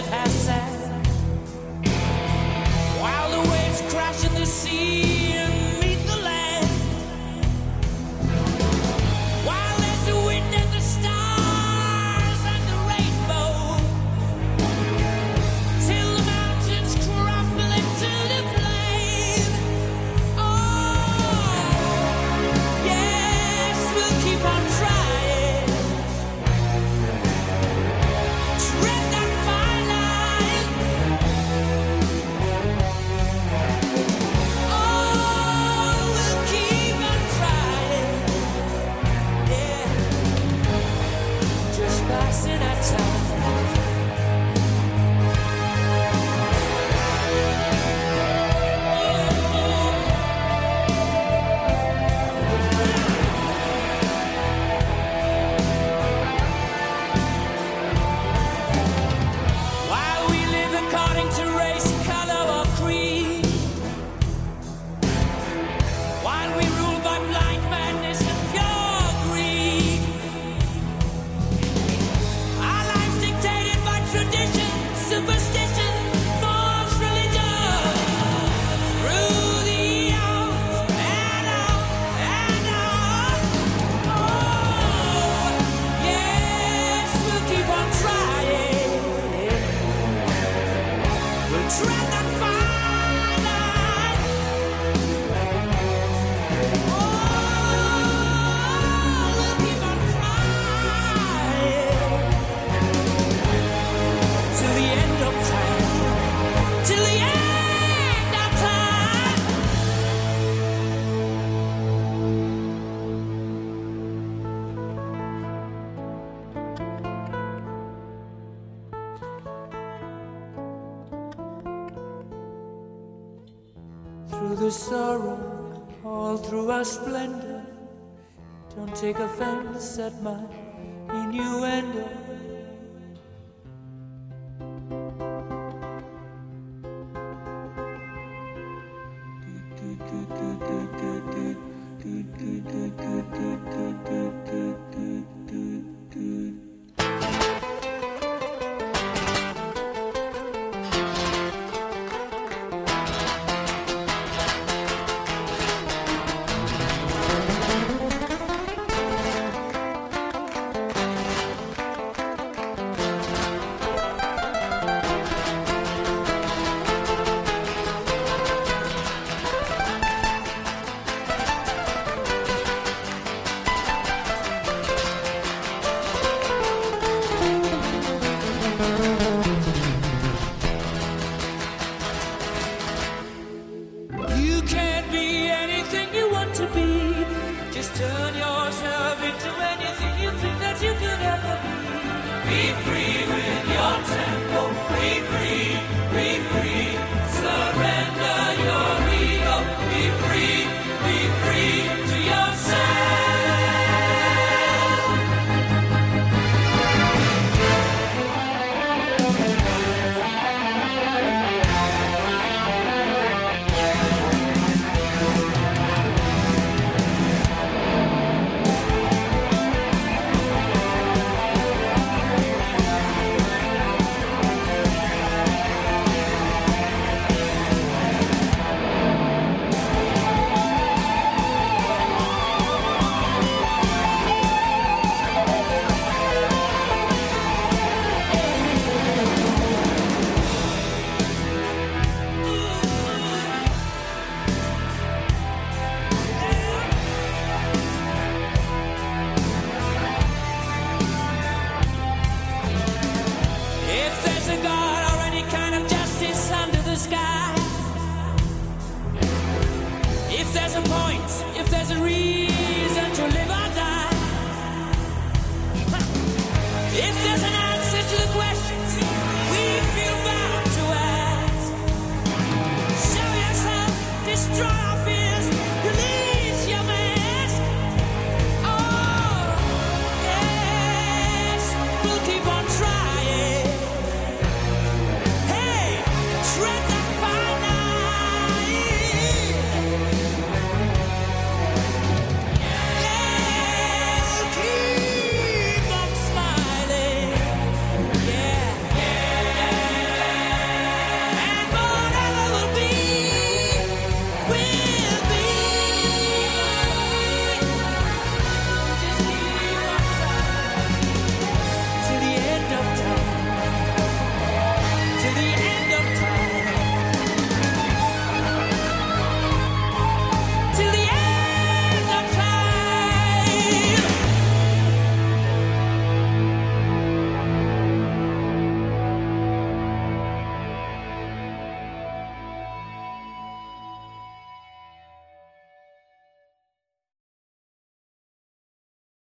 it has said. While the waves crash in the sea. through the sorrow, all through our splendor. Don't take offense at my innuendo. be free with your tail. If there's an hour-